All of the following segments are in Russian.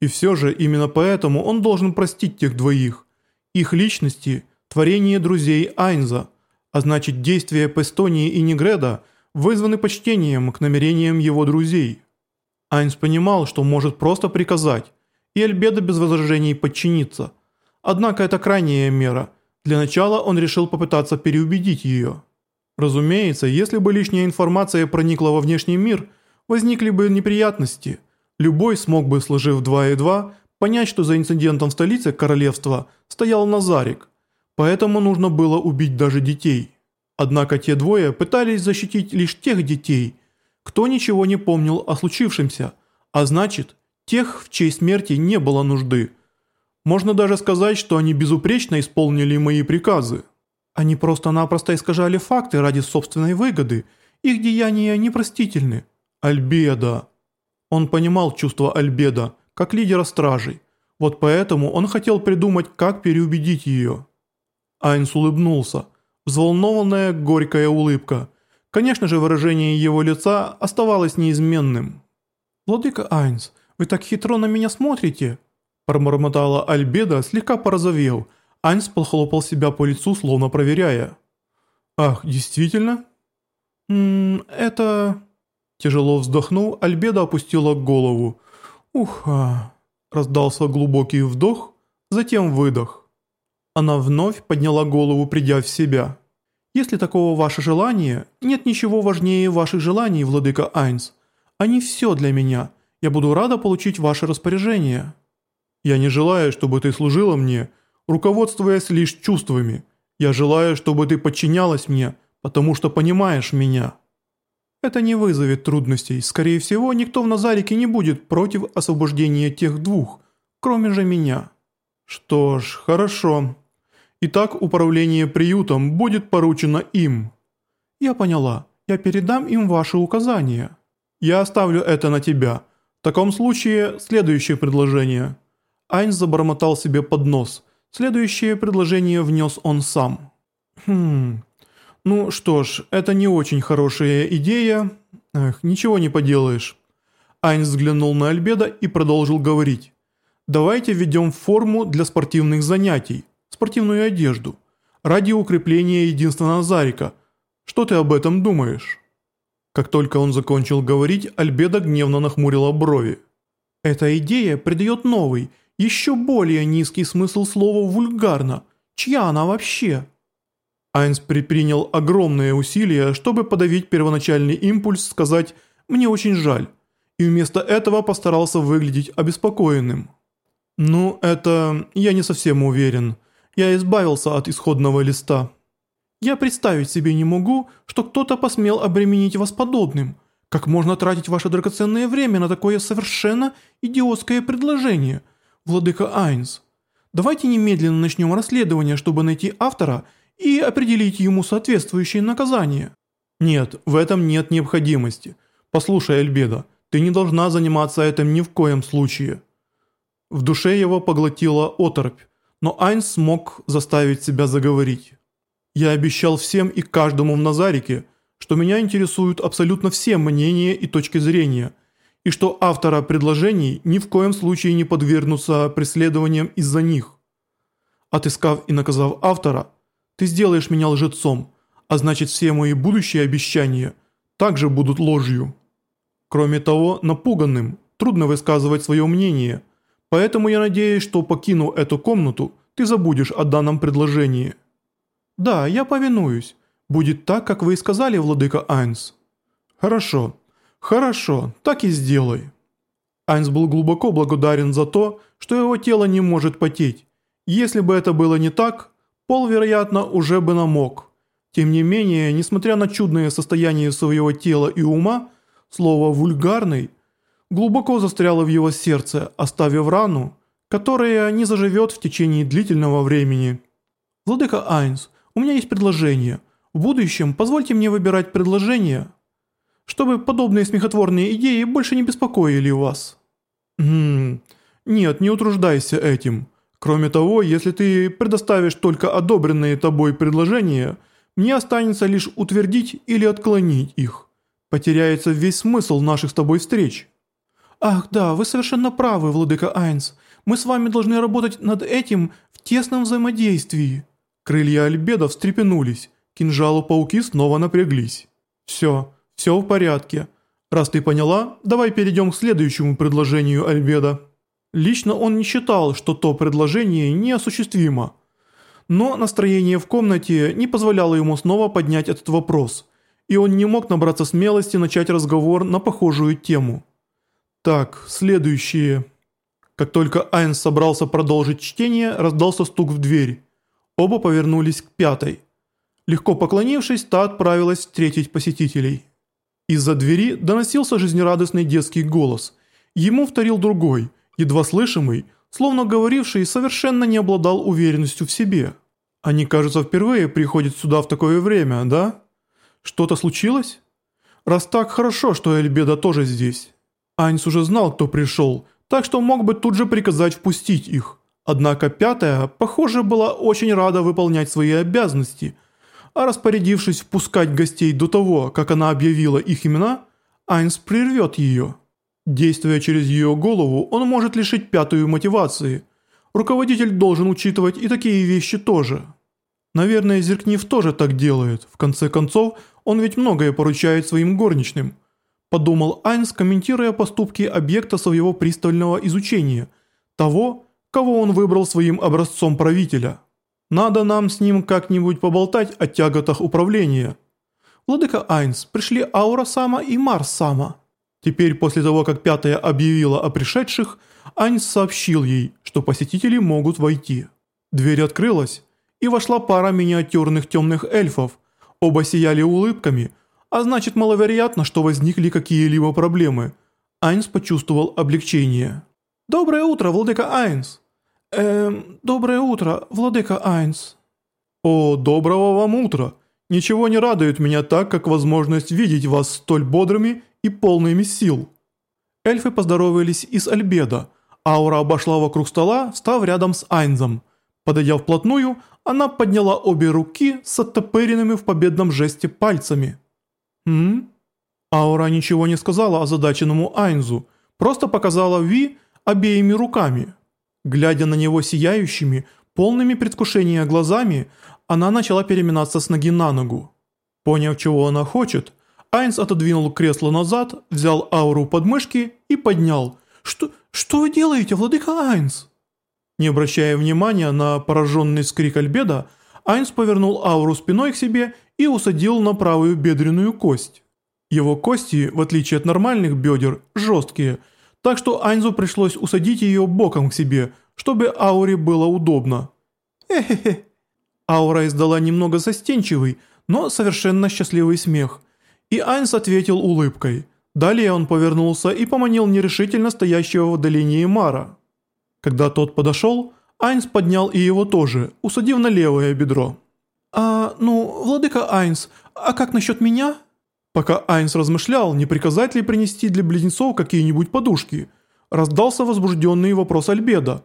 И все же именно поэтому он должен простить тех двоих. Их личности – творение друзей Айнза, а значит действия Пестонии и Негреда вызваны почтением к намерениям его друзей. Айнс понимал, что может просто приказать, и Альбеда без возражений подчиниться. Однако это крайняя мера. Для начала он решил попытаться переубедить ее. Разумеется, если бы лишняя информация проникла во внешний мир, возникли бы неприятности. Любой смог бы, сложив 2 и 2, понять, что за инцидентом в столице королевства стоял Назарик. Поэтому нужно было убить даже детей. Однако те двое пытались защитить лишь тех детей, кто ничего не помнил о случившемся, а значит, тех, в чьей смерти не было нужды. Можно даже сказать, что они безупречно исполнили мои приказы. Они просто-напросто искажали факты ради собственной выгоды. Их деяния непростительны. Альбеда. Он понимал чувство Альбеда, как лидера стражей. Вот поэтому он хотел придумать, как переубедить ее. Айнс улыбнулся. Взволнованная, горькая улыбка. Конечно же, выражение его лица оставалось неизменным. «Владыка Айнс, вы так хитро на меня смотрите?» Промормотала Альбеда, слегка порозовев, Айнс похлопал себя по лицу, словно проверяя. «Ах, действительно?» «Ммм, это...» Тяжело вздохнув, Альбеда опустила голову. «Уха...» Раздался глубокий вдох, затем выдох. Она вновь подняла голову, придя в себя. «Если такого ваше желание, нет ничего важнее ваших желаний, владыка Айнс. Они все для меня. Я буду рада получить ваше распоряжение». «Я не желаю, чтобы ты служила мне», руководствуясь лишь чувствами. Я желаю, чтобы ты подчинялась мне, потому что понимаешь меня. Это не вызовет трудностей. Скорее всего, никто в Назарике не будет против освобождения тех двух, кроме же меня. Что ж, хорошо. Итак, управление приютом будет поручено им. Я поняла. Я передам им ваши указания. Я оставлю это на тебя. В таком случае, следующее предложение. Айнс забормотал себе под нос – Следующее предложение внес он сам. Хм... Ну что ж, это не очень хорошая идея. Эх, ничего не поделаешь. Айнс взглянул на Альбеда и продолжил говорить. Давайте введем форму для спортивных занятий, спортивную одежду, ради укрепления единства Назарика. Что ты об этом думаешь? Как только он закончил говорить, Альбеда гневно нахмурила брови. Эта идея придает новый, еще более низкий смысл слова «вульгарно». Чья она вообще? Айнс предпринял огромные усилия, чтобы подавить первоначальный импульс сказать «мне очень жаль», и вместо этого постарался выглядеть обеспокоенным. «Ну, это... я не совсем уверен. Я избавился от исходного листа. Я представить себе не могу, что кто-то посмел обременить вас подобным. Как можно тратить ваше драгоценное время на такое совершенно идиотское предложение – владыка Айнс. Давайте немедленно начнем расследование, чтобы найти автора и определить ему соответствующее наказание». «Нет, в этом нет необходимости. Послушай, Альбеда, ты не должна заниматься этим ни в коем случае». В душе его поглотила оторопь, но Айнс смог заставить себя заговорить. «Я обещал всем и каждому в Назарике, что меня интересуют абсолютно все мнения и точки зрения – и что автора предложений ни в коем случае не подвергнутся преследованиям из-за них. Отыскав и наказав автора, ты сделаешь меня лжецом, а значит все мои будущие обещания также будут ложью. Кроме того, напуганным трудно высказывать свое мнение, поэтому я надеюсь, что покинув эту комнату, ты забудешь о данном предложении. Да, я повинуюсь. Будет так, как вы и сказали, владыка Айнс. Хорошо. «Хорошо, так и сделай». Айнс был глубоко благодарен за то, что его тело не может потеть. Если бы это было не так, пол, вероятно, уже бы намок. Тем не менее, несмотря на чудное состояние своего тела и ума, слово «вульгарный» глубоко застряло в его сердце, оставив рану, которая не заживет в течение длительного времени. «Владыка Айнс, у меня есть предложение. В будущем позвольте мне выбирать предложение, чтобы подобные смехотворные идеи больше не беспокоили вас». «Хм... Нет, не утруждайся этим. Кроме того, если ты предоставишь только одобренные тобой предложения, мне останется лишь утвердить или отклонить их. Потеряется весь смысл наших с тобой встреч». «Ах да, вы совершенно правы, владыка Айнс. Мы с вами должны работать над этим в тесном взаимодействии». Крылья Альбеда встрепенулись, кинжалу пауки снова напряглись. «Все, все в порядке. Раз ты поняла, давай перейдем к следующему предложению Альбеда». Лично он не считал, что то предложение неосуществимо. Но настроение в комнате не позволяло ему снова поднять этот вопрос, и он не мог набраться смелости начать разговор на похожую тему. Так, следующее. Как только Айнс собрался продолжить чтение, раздался стук в дверь. Оба повернулись к пятой. Легко поклонившись, та отправилась встретить посетителей. Из-за двери доносился жизнерадостный детский голос. Ему вторил другой, едва слышимый, словно говоривший совершенно не обладал уверенностью в себе. Они, кажется, впервые приходят сюда в такое время, да? Что-то случилось? Раз так хорошо, что Эльбеда тоже здесь. Айнс уже знал, кто пришел, так что мог бы тут же приказать впустить их. Однако пятая, похоже, была очень рада выполнять свои обязанности, а распорядившись впускать гостей до того, как она объявила их имена, Айнс прервет ее. Действуя через ее голову, он может лишить пятую мотивации. Руководитель должен учитывать и такие вещи тоже. Наверное, Зеркнив тоже так делает. В конце концов, он ведь многое поручает своим горничным – подумал Айнс, комментируя поступки объекта своего пристального изучения, того, кого он выбрал своим образцом правителя. Надо нам с ним как-нибудь поболтать о тяготах управления. Владыка Айнс, пришли Аура Сама и Марс Сама. Теперь после того, как пятая объявила о пришедших, Айнс сообщил ей, что посетители могут войти. Дверь открылась, и вошла пара миниатюрных темных эльфов. Оба сияли улыбками – а значит маловероятно, что возникли какие-либо проблемы. Айнс почувствовал облегчение. «Доброе утро, владыка Айнс!» «Эм, доброе утро, владыка Айнс!» «О, доброго вам утра! Ничего не радует меня так, как возможность видеть вас столь бодрыми и полными сил!» Эльфы поздоровались из Альбеда. Аура обошла вокруг стола, став рядом с Айнзом. Подойдя вплотную, она подняла обе руки с оттопыренными в победном жесте пальцами. «М?», Аура ничего не сказала озадаченному Айнзу, просто показала Ви обеими руками. Глядя на него сияющими, полными предвкушения глазами, она начала переминаться с ноги на ногу. Поняв, чего она хочет, Айнс отодвинул кресло назад, взял ауру под мышки и поднял. «Что, что вы делаете, владыка Айнс?» Не обращая внимания на пораженный скрик Альбеда, Айнс повернул ауру спиной к себе и усадил на правую бедренную кость. Его кости, в отличие от нормальных бедер, жесткие, так что Айнзу пришлось усадить ее боком к себе, чтобы ауре было удобно. Эхе-хе. Аура издала немного застенчивый, но совершенно счастливый смех, и Айнс ответил улыбкой. Далее он повернулся и поманил нерешительно стоящего в отдалении Мара. Когда тот подошел, Айнс поднял и его тоже, усадив на левое бедро. «А, ну, владыка Айнс, а как насчет меня?» Пока Айнс размышлял, не приказать ли принести для близнецов какие-нибудь подушки, раздался возбужденный вопрос Альбеда,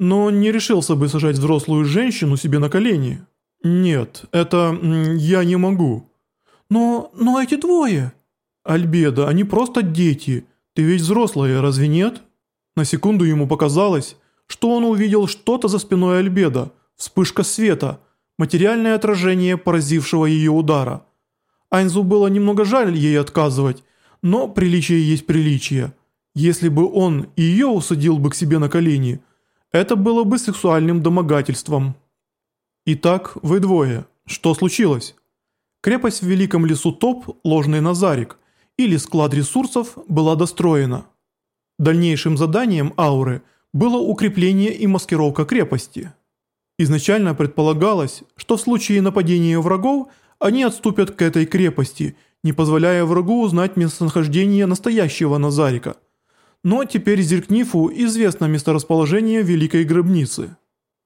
но не решился бы сажать взрослую женщину себе на колени. «Нет, это... я не могу». «Но... но эти двое...» «Альбеда, они просто дети. Ты ведь взрослая, разве нет?» На секунду ему показалось, что он увидел что-то за спиной Альбеда, вспышка света – материальное отражение поразившего ее удара. Айнзу было немного жаль ей отказывать, но приличие есть приличие. Если бы он ее усадил бы к себе на колени, это было бы сексуальным домогательством. Итак, вы двое. Что случилось? Крепость в Великом лесу Топ, ложный Назарик, или склад ресурсов была достроена. Дальнейшим заданием ауры было укрепление и маскировка крепости. Изначально предполагалось, что в случае нападения врагов они отступят к этой крепости, не позволяя врагу узнать местонахождение настоящего Назарика. Но теперь Зеркнифу известно месторасположение Великой Гробницы.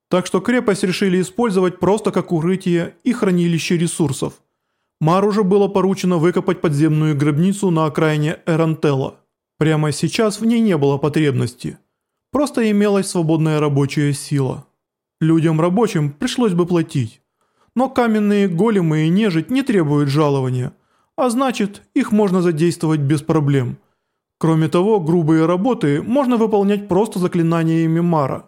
Так что крепость решили использовать просто как укрытие и хранилище ресурсов. Мару же было поручено выкопать подземную гробницу на окраине Эрантелла. Прямо сейчас в ней не было потребности. Просто имелась свободная рабочая сила. Людям рабочим пришлось бы платить. Но каменные големы и нежить не требуют жалования, а значит, их можно задействовать без проблем. Кроме того, грубые работы можно выполнять просто заклинаниями Мара.